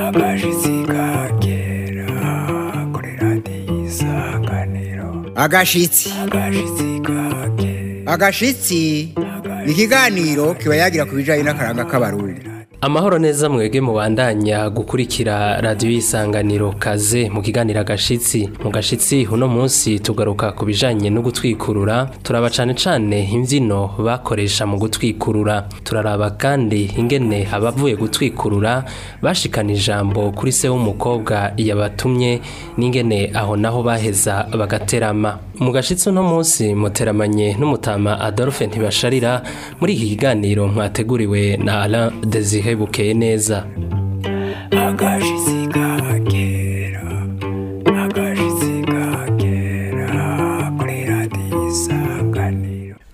abashitsi kera kera kuri radiyo agashitsi agashitsi ni ikiganiro kiba yagira ku bijyanye n'akaranga k'abarundi amahoro neza mwege mubandanya gukurikira radiyo y'isanganiro kaze mu kiganiro agashitsi mu gashitsi uno munsi tugaruka ku bijanye no gutwikurura turaba cane cyane imbyino bakoresha mu gutwikurura turaraba kandi ingene abavuye gutwikurura bashikana ijambo kuri se w'umukobwa yabatumye n'ingene aho naho baheza bagaterama mu gashitsi uno munsi muteramanye n'umutama adolphe ntibasharira muri iki kiganiro mwateguriwe na ara dezihe bukeye neza agashitsi kake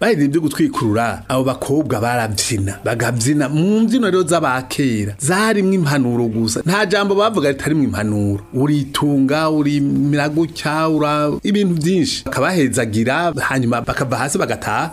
baheze ibyo gutwikurura abo bakobwa barabyina bagabyina mu mbyino rero z'abakera zarimwo impanuro gusa nta jambo bavuga ritarimwo impanuro uritunga urimira gutya ibintu byinshi bakabahezagira hanyuma bakava hasi bagataha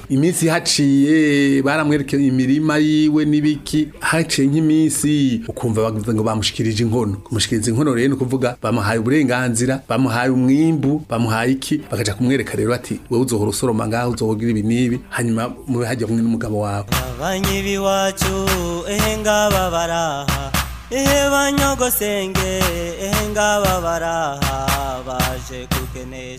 iminsi haciye baramwerekeye imirima yiwe n'ibiki haciye nk'iminsi ukumva bavuze ngo bamushikirije inkono kumushikiriza inkono rero no kuvuga bamuhaye uburenganzira bamuhaye umwimbu bamuhaye iki bakaja kumwereka rero ati wewe uzohora usoroma ngaho uzohora ibi n'ibi hanyuma mube hajya kumwe n'umugabo wawe engababara ebanyogosenge engababara baje kukenesha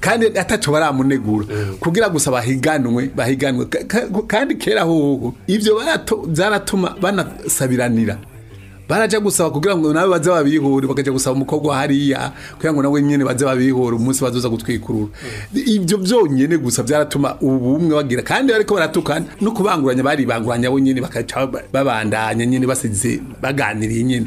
kandi atacyo baramunegura mm. kugira gusa bahiganwe bahiganwe kandi kera hoho ibyo byaratuma banasabiranira baraja gusaba kugira ngo nawe baze babihure bakaja gusaba umukobwa hariya kugira ngo nawe nyene baze babihure umunsi baza gutwikurura ibyo byonyine gusa vyaratuma ubumwe bagira kandi ariko baratukana no kubanguranya bari banguranya bo nyene bakaca babandanya nyene basize baganiriye nyene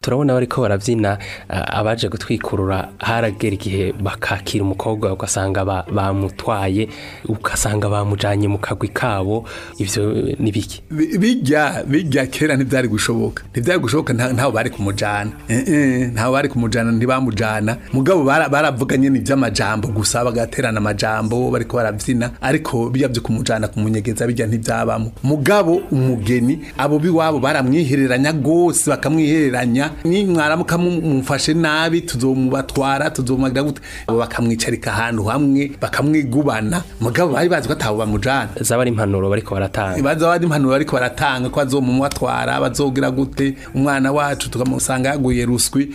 turabona bariko barabyina eh, abaje gutwikurura haragera igihe bakakira umukobwa ugasanga bamutwaye ugasanga bamujanye mu kagwi kabo ibyo ni biki bijya bijya kera ntibyari gushoboka ntibyari gushoboka ntaho bari kumujana ntaho bari kumujana ntibamujana mugabo baravuganye niby’amajambo gusa bagaterana amajambo bariko barabyina ariko bijya kumujana kumunyegeza bijya ntibyabamo mugabo umugeni abo biwabo baramwihereranya gose bakamwihereranya ni mwaramuka mumufashe nabi tuzomubatwara tuzomagira gute bakamwicarika ahantu hamwe bakamwigubana mugabo bari bazi ko atabo bamujana zaba ari impanuro bariko baratanga baza bari impanuro bariko baratanga ko azomumwatwara bazogira gute umwana wacu tukamusanga yaguye ruswi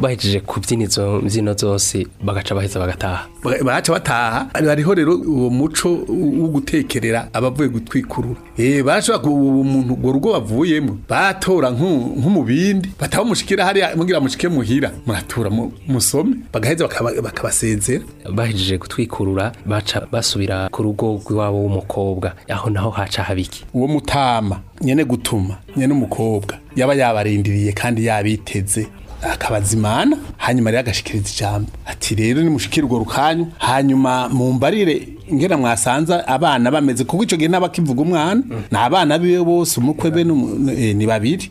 bahejeje kubyina izo mbyino zose bagaca baheza bagataha bagaca bataha hariho rero uwo muco wo gutekerera abavuye gutwikurura eh umuntu ngo rugo bavuyemo batora nk'umubindi bataba mushikira hari mubwira mushike muhira muratura musome bagaheza bakabasezera bahejeje gutwikurura baca basubira ku rugo rw'iwabo w'umukobwa aho naho haca habiki uwo mutama nyene gutuma nyene umukobwa yaba yabarindiriye kandi yabiteze akabaza Imana, hanyuma rero agashikiriza ijambo ati rero nimushikire urwo rukanyu hanyuma mumbarire ngera mwasanze abana bameze kuko icyo gihe n'abakivuga umwana mm. ni abana biwe bose umukwe be eh, ni babiri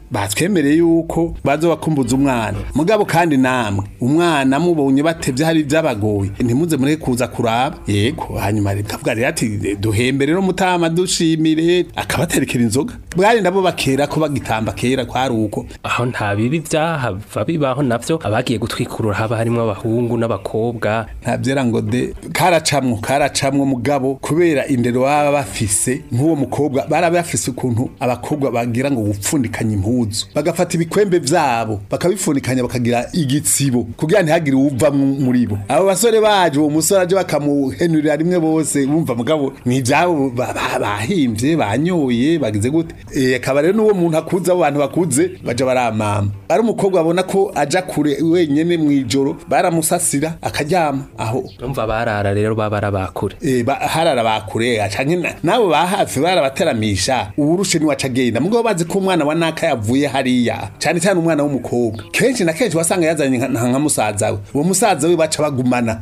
batwemereye yuko bazo bakumbuza umwana mugabo kandi namwe umwana mubonye batevye hari byabagoye ntimuze mureke kuza kuraba yego hanyuma rikavuga rero ati duhembe rero mutama dushimire akabaterekera inzoga bwari nabo bakera ko bagitamba kera kwari uko aho nta bibi byahava bibaho navyo abagiye gutwikurura haba harimo abahungu n'abakobwa nta byera ngo de karacamwo karacamwo mugabo kubera indero baba bafise nk'uwo mukobwa barabafise ukuntu abakobwa bagira ngo gupfundikanya impuzu muzu bagafata ibikwembe vyabo bakabifunikanya bakagira igitsibo kugira ntihagire uwuva muri bo abo basore baje uwo musore aje bakamuhenurira rimwe bose bumva mugabo ni ibyabo bahimbye banyoye bagize gute eh, akaba rero n'uwo muntu akuze abo bantu bakuze baje baramama ari umukobwa abona ko aja kure wenyine mu ijoro baramusasira akaryama aho urumva barara rero babara bakure eh, harara bakure acanke nabo bahafi barabateramisha uburushe ni wacagenda mugabo bazi ko umwana wa naka yavu avuye hariya cyane cyane umwana w'umukobwa kenshi na kenshi wasanga yazanye nka musaza we uwo musaza we baca bagumana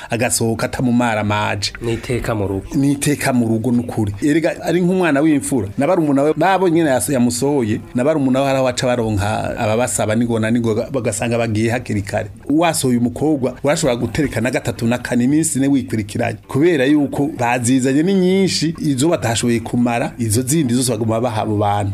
agasohoka atamumara amaje ni iteka mu rugo ni iteka mu rugo n'ukuri erega ari nk'umwana w'imfura nabari umuntu we nabo nyine yamusohoye na barumuna hari abaca baronka ababasaba ningona ningoga bagasanga bagiye hakiri kare wasohoye umukobwa urashobora gutereka na gatatu na kane iminsi ne wikurikiranye kubera yuko bazizanye ni nyinshi izo batashoboye kumara izo zindi zose baguma baha abo bantu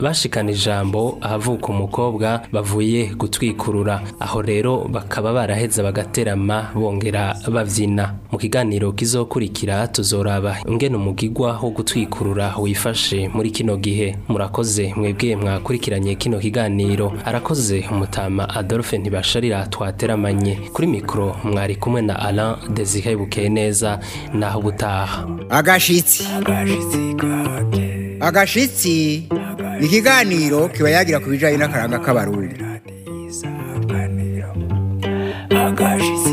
bashikana ijambo ahavuka umukobwa bavuye gutwikurura aho rero bakaba baraheze bagaterama bongera babyina mu kiganiro kizokurikira tuzoraba ingena umugigwa wo gutwikurura wifashe muri kino gihe murakoze mwebwe mwakuri yakurikiranye kino kiganiro arakoze umutama adolphe ntibasharira twateramanye kuri mikoro mwari kumwe na Alain Desire bukeye neza naho ubutaha agashitsi agashitsi ni ikiganiro kiba yagira ku bijyanye n'akaranga k'abarundi agashitsi